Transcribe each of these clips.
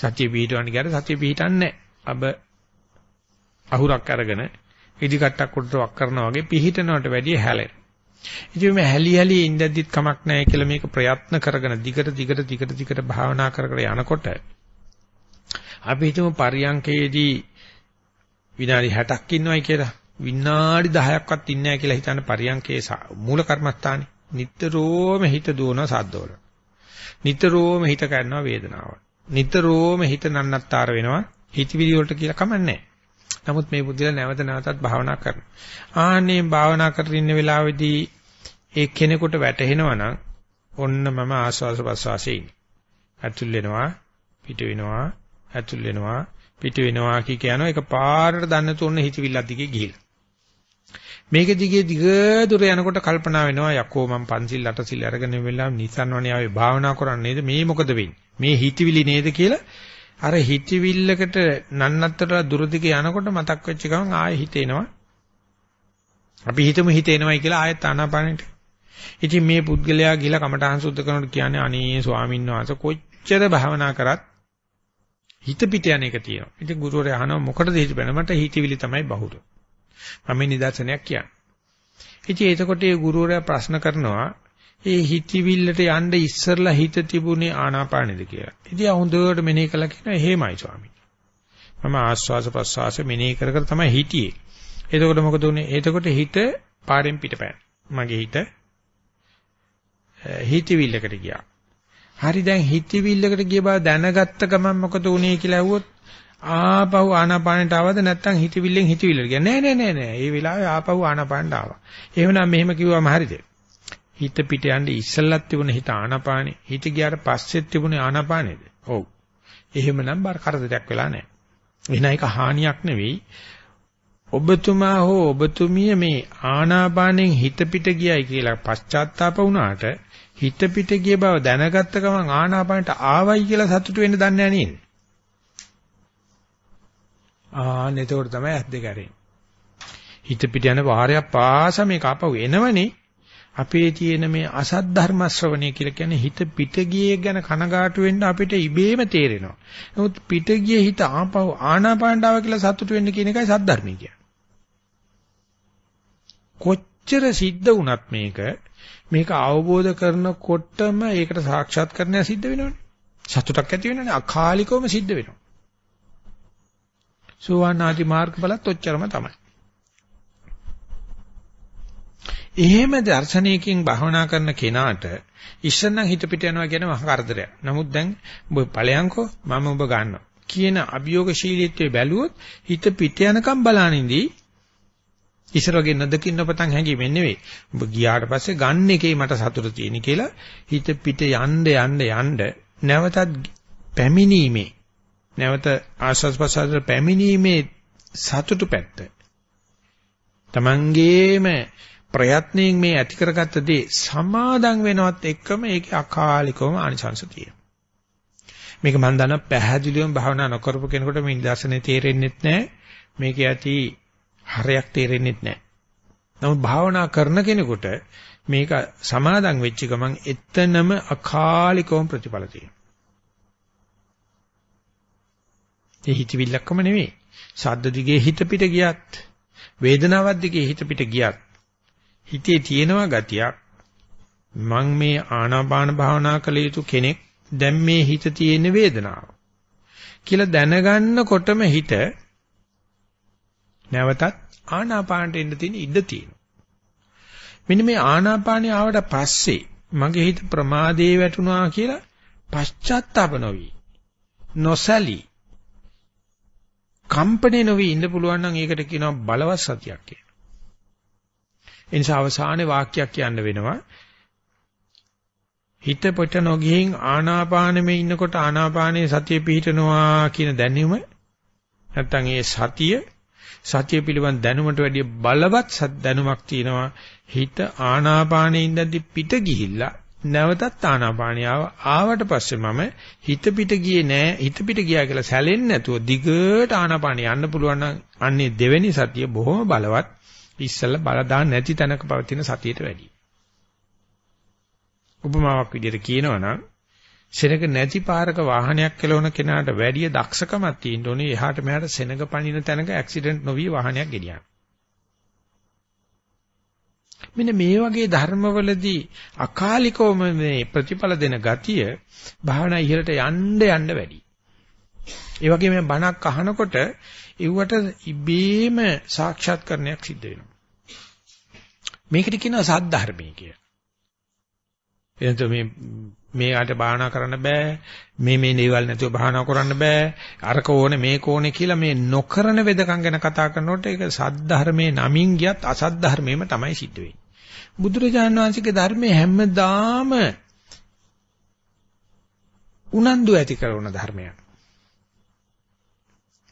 සතිය පිහිටවන්න ගියාට සතිය පිහිටන්නේ අබ අහුරක් අරගෙන ඉදි කට්ටක් උඩට වක් කරනවා වගේ පිහිටනවට වැඩිය හැලෙන. ඉතින් මේ හැලි හැලි ඉඳද්දිත් කමක් නැහැ කියලා මේක ප්‍රයත්න කරගෙන දිගට දිගට දිගට දිගට භාවනා කර කර යනකොට අපි හිතමු පරියංකයේදී විනාඩි 60ක් ඉන්නවයි කියලා. විනාඩි 10ක්වත් ඉන්නේ නැහැ කියලා හිතන පරියංකේ මූල කර්මස්ථානේ. නිතරම හිත දුවන සද්දවල. නිතරම හිත කරනවා වේදනාව. නිතරම හිත නන්නත්තර වෙනවා හිතවිලි වලට කියලා කමන්නේ නමුත් මේ බුද්ධිලා නැවත නැවතත් භාවනා කරනවා. ආන්නේ භාවනා කරගෙන ඉන්න වෙලාවේදී ඒ කෙනෙකුට වැටහෙනවා නම් ඔන්න මම ආස්වාස ප්‍රස්වාසයේ ඉන්නේ. ඇතුල් වෙනවා, පිට වෙනවා, ඇතුල් වෙනවා, පිට වෙනවා කී කියනවා ඒක පාරට දන්න තුන්න හිතවිල්ලක් දිගේ ගිහිල්ලා. මේක දිගේ දිග දුර යනකොට කල්පනා වෙනවා යකෝ මම පන්සිල් අටසිල් අරගෙන වෙලාව නිසන් වනේ ආවේ භාවනා කරන්නේ නේද මේ මොකද වෙන්නේ මේ හිතවිලි නේද කියලා අර හිතවිල්ලකට නන්නත්තර දුර දිගේ යනකොට මතක් වෙච්ච ගමන් ආයෙ හිතේනවා අපි හිතමු හිතේනවයි කියලා ආයෙත් ආනාපානෙට ඉතින් මේ පුද්ගලයා ගිහලා කමඨාන් සුද්ධ කරනකොට කියන්නේ අනේ ස්වාමීන් වහන්සේ කොච්චර භාවනා කරත් හිත පිට යන එක තියෙනවා. ඉතින් ගුරුවරයා අහනවා මොකටද හිත බැන මට හිතවිලි තමයි බහුර. මම නිදර්ශනයක් කියන්නේ. ඉතින් එතකොට ඒ ගුරුවරයා ප්‍රශ්න කරනවා ඒ හිතවිල්ලට යන්න ඉස්සරලා හිත තිබුණේ ආනාපානෙද කියලා. ඉතින් හොඳට මෙනෙහි කළා කියනවා එහෙමයි ස්වාමීනි. මම ආස්වාස ප්‍රස්වාස මෙනෙහි කර කර තමයි හිටියේ. එතකොට මොකද උනේ? එතකොට හිත පාරෙන් පිටපෑන. මගේ හිත හිතවිල්ලකට ගියා. හරි දැන් හිතවිල්ලකට ගිය බව දැනගත්ත ගමන් මොකද උනේ කියලා ඇහුවොත් ආපහු ආනාපානට ආවද නැත්නම් හිතවිල්ලෙන් හිතවිල්ලට ගියා නෑ නෑ නෑ නෑ ඒ වෙලාවේ ආපහු ආනාපානට ආවා එහෙමනම් මෙහෙම කිව්වම හරිද හිත පිට යන්නේ ඉස්සල්ලත් තිබුණ හිත ආනාපානේ හිත ගියාට පස්සෙත් තිබුණේ ආනාපානේද ඔව් එහෙමනම් බර කරදරයක් වෙලා නෑ එහෙනම් ඒක හානියක් නෙවෙයි ඔබතුමා හෝ ඔබතුමිය මේ ආනාපානෙන් හිත පිට ගියයි කියලා පශ්චාත්තාප වුණාට හිත පිට ගිය බව දැනගත්ත ගමන් ආනාපානට ආවයි කියලා සතුටු වෙන්න දන්නේ නැහැ නේද? ආ නේතකොට තමයි ඇස් දෙක ඇරෙන්නේ. හිත පිට යන වාරයක් පාසා මේක ආපහු එනවනේ. අපේ තියෙන මේ අසත් ධර්ම ශ්‍රවණය කියලා කියන්නේ හිත පිට ගියේ ගැන කනගාටු වෙන්න අපිට ඉබේම තේරෙනවා. නමුත් පිට ගියේ හිත ආපහු ආනාපානට ආව කියලා සතුටු වෙන්න කියන එකයි සත් ධර්මය කියන්නේ. කොච්චර සිද්ධ වුණත් මේක මේක අවබෝධ කරනකොටම ඒකට සාක්ෂාත් කරණය සිද්ධ වෙනවනේ. සතුටක් ඇති වෙනවනේ අකාලිකවම සිද්ධ වෙනවා. සෝවාන් ආදි මාර්ග බලත් ඔච්චරම තමයි. එහෙම දර්ශනයකින් භවනා කරන කෙනාට ඉස්සෙල්නම් හිත පිට යනවා කියන මහ කරදරයක්. නමුත් දැන් ඔබ ඵලයන්කෝ මම ඔබ ගන්නවා. කියන අභියෝගශීලීත්වයේ බැලුවොත් හිත පිට යනකම් බලනින්දී ඉස්සර වගේ නදකින් නොපතන් හැංගීමෙන් නෙවෙයි. ඔබ ගියාට පස්සේ ගන්න එකේ මට සතුට තියෙන කියලා හිත පිට යන්න යන්න යන්න නැවතත් පැමිණීමේ නැවත ආස්වාද ප්‍රසාර පැමිණීමේ සතුටු පැත්ත. Tamangeema ප්‍රයත්නයෙන් මේ ඇති කරගත්ත දේ සමාදන් වෙනවත් එක්කම ඒකේ අකාලිකවම ආනිසංස තියෙනවා. මේක මම දන්න පැහැදිලිවම භාවනා නොකරපු කෙනෙකුට මේ නිදර්ශනේ තේරෙන්නේ නැහැ. මේක ඇති හරයක් තේරෙන්නේ නැහැ. නමුත් භාවනා කරන කෙනෙකුට මේක සමාදන් වෙච්ච ගමන් එතනම අකාලිකවම ප්‍රතිඵල තියෙනවා. ඒ හිතවිල්ලක්ම නෙවෙයි. ශබ්ද දිගේ හිත පිට ගියත්, වේදනාවක් දිගේ හිත පිට ගියත් හිතේ තියෙනවා ගතියක් මං මේ ආනාපාන භාවනා කළ යුතු කෙනෙක් දැන් මේ හිත තියෙන වේදනාව කියලා දැනගන්නකොටම හිත නැවතත් ආනාපානට එන්න තියෙන ඉඩ තියෙනවා. මෙන්න මේ ආනාපානිය ආවට පස්සේ මගේ හිත ප්‍රමාදේ වැටුණා කියලා පශ්චාත්තාප නොවි. නොසලී කම්පණේ නොවි ඉන්න පුළුවන් නම් ඒකට කියනවා බලවත් සතියක් කියලා. ඒ නිසා අවසානයේ වාක්‍යයක් කියන්න වෙනවා. හිත පිට නොගින් ආනාපානෙමේ ඉන්නකොට ආනාපානයේ සතිය පිහිටනවා කියන දැනීම නැත්තම් ඒ සතිය සතිය පිළිබඳ දැනුමට වැඩිය බලවත් දැනුමක් තියෙනවා හිත ආනාපානයේ ඉඳද්දි පිට ගිහිල්ලා නැවතත් ආනාපානිය ආවට පස්සේ මම හිත පිට ගියේ නෑ හිත පිට ගියා කියලා සැලෙන්නේ නැතුව දිගට ආනාපානිය යන්න පුළුවන් නම් අන්නේ දෙවෙනි සතිය බොහොම බලවත් ඉස්සෙල්ලා බල දාන්න නැති තැනක පවතින සතියට වැඩියි උපමාවක් විදිහට කියනවා නම් සෙනඟ නැති පාරක වාහනයක් කෙලවන කෙනාට වැඩිය දක්ෂකමක් තියෙන්න ඕනේ එහාට මෙහාට සෙනඟ පනින තැනක ඇක්සිඩන්ට් නොවි වාහනයක් ගෙනියන්න. මෙන්න මේ වගේ ධර්මවලදී අකාලිකවම මේ ප්‍රතිඵල දෙන ගතිය භාවනා ඉහළට යන්න යන්න වැඩි. ඒ වගේම බණක් අහනකොට ඉව්වට ඉබේම සාක්ෂාත්කරණයක් සිද්ධ වෙනවා. මේකට කියනවා සද්ධර්මයේ කිය. එතන මේ මේකට භාවනා කරන්න බෑ. මේ මේ දේවල් නැතුව භාවනා කරන්න බෑ. අරක ඕනේ මේක ඕනේ කියලා මේ නොකරන වෙදකම් ගැන කතා කරනකොට ඒක සද්ධර්මයේ නමින් ගියත් අසද්ධර්මයේම තමයි සිද්ධ වෙන්නේ. බුදුරජාණන් වහන්සේගේ ධර්මයේ හැමදාම උනන්දු ඇති කරන ධර්මයක්.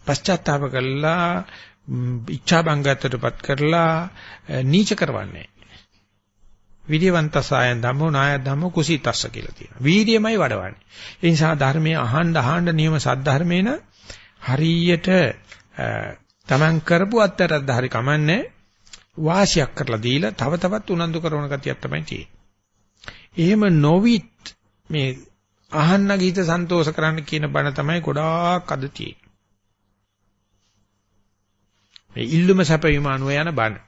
පශ්චාත්තාප කළා ඉච්ඡා බංගත්තටපත් කරලා නීච කරවන්නේ විරියවන්තසායන් ධම්මෝ නාය ධම්මෝ කුසීතස්ස කියලා තියෙනවා. වීර්යමයි වඩවන්නේ. ඒ නිසා ධර්මයේ අහන්න අහන්න නියම සද්ධර්මේන හරියට තමන් කරපු අත්තරද්ද හරි කමන්නේ වාසියක් කරලා දීලා තව තවත් උනන්දු කරන ගතියක් තමයි තියෙන්නේ. එහෙම නොවිත් මේ අහන්න ගීත සන්තෝෂ කරන්න කියන බණ තමයි ගොඩාක් අද තියෙන්නේ. මේ ඉල්ලුම සැපයීම අනුව යන බණ.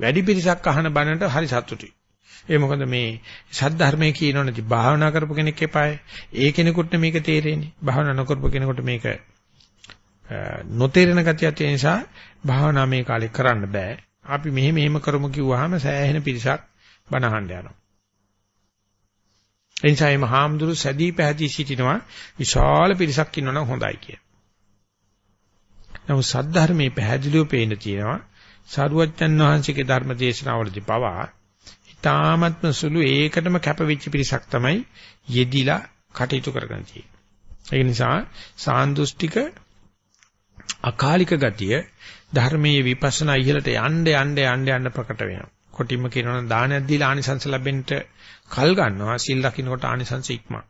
වැඩි පිරිසක් අහන බණට හරි සතුටුයි. ඒ මොකද මේ සද්ධර්මයේ කියනෝනේ භාවනා කරපු කෙනෙක් එපායි. ඒ කෙනෙකුට මේක තේරෙන්නේ. භාවනා නොකරපු කෙනෙකුට මේක නොතේරෙන ගතියක් තියෙන නිසා භාවනා මේ කාලේ කරන්න බෑ. අපි මෙහෙම මෙහෙම කරමු කිව්වහම සෑහෙන පිරිසක් බණ අහන්න යනවා. එනිසා මේ හාමුදුරු සැදී පැහැදී සිටිනවා විශාල පිරිසක් ඉන්නවනම් හොඳයි කිය. නමුත් සද්ධර්මයේ පැහැදිලිව පේන්න තියෙනවා. සරුවච්චන් වහන්සේගේ ධර්ම දේශනාවලදී පවා ඊ타මත්ම සුළු ඒකටම කැපවිච්ච පිරිසක් තමයි යෙදිලා කටයුතු කරගෙන තියෙන්නේ. ඒ නිසා සාන්දෘෂ්ටික අකාලික ගතිය ධර්මයේ විපස්සනා ඉහළට යන්න යන්න යන්න යන්න ප්‍රකට වෙනවා. කොටිම කියනවා දානයක් දීලා ආනිසංස ලැබෙන්න කල් ගන්නවා සිල් රකින්නකොට ආනිසංස ඉක්මන.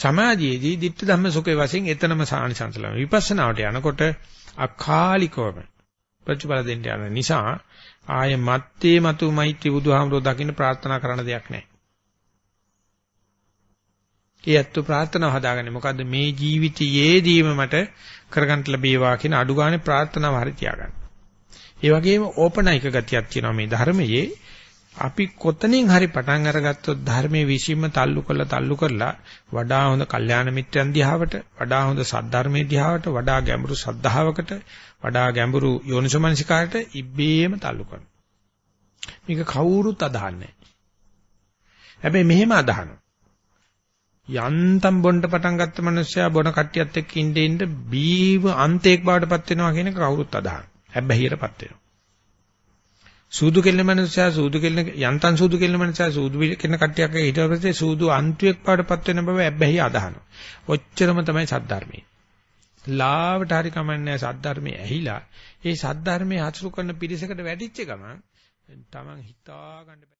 සමාධියේදී ditta ධම්ම සුඛේ වශයෙන් එතනම ආනිසංස ලැබෙනවා. විපස්සනාවට යනකොට අකාලිකවම ප්‍රතිඵල දෙන්න යන නිසා ආය මත්තේ මතු මෛත්‍රී බුදුහාමරෝ දකින්න ප්‍රාර්ථනා කරන දෙයක් නැහැ. ඒ ඇත්ත ප්‍රාර්ථනාව හදාගන්නේ මොකද්ද මේ ජීවිතයේදීම මට කරගන්න ලැබේවා කියන අඩු ගානේ ප්‍රාර්ථනාව හරි තියාගන්න. ඒ වගේම ඕපනයික ගතියක් තියෙනවා මේ ධර්මයේ අපි කොතනින් හරි පටන් අරගත්තොත් ධර්මයේ විශ්ීම තල්ලු කරලා තල්ලු කරලා වඩා හොඳ කල්යාණ මිත්‍රයන් දිහාවට වඩා හොඳ සද්ධර්මයේ දිහාවට වඩා ගැඹුරු සද්ධාවකට වඩා ගැඹුරු යෝනිසමනසිකාට ඉබ්බේම තල්ලු කරනවා. මේක කවුරුත් අදහන්නේ හැබැයි මෙහෙම අදහනවා. යන්තම් බොණ්ඩ පටන් ගත්ත මිනිස්සයා බොන කට්ටියත් එක්ක ඉඳින්න ඉඳ බීව අන්තයක් බවටපත් වෙනවා කියන කවුරුත් අදහන. හැබැයිරපත් වෙනවා. සූදු කෙල්ල මිනිස්සයා සූදු කෙල්ල යන්තම් සූදු කෙල්ල මිනිස්සයා සූදු කෙල්ල කට්ටියක් එක්ක හිටව පස්සේ සූදු අන්තයක් බවටපත් වෙන බව හැබැයි අදහනවා. ඔච්චරම තමයි සද්ධර්මයේ. ලාවට හරි කමන්නේ සද්ධර්මයේ ඇහිලා ඒ සද්ධර්මයේ හසුරු කරන පිරිසකට වැටිච්ච ගමන් තමන් හිතා ගන්න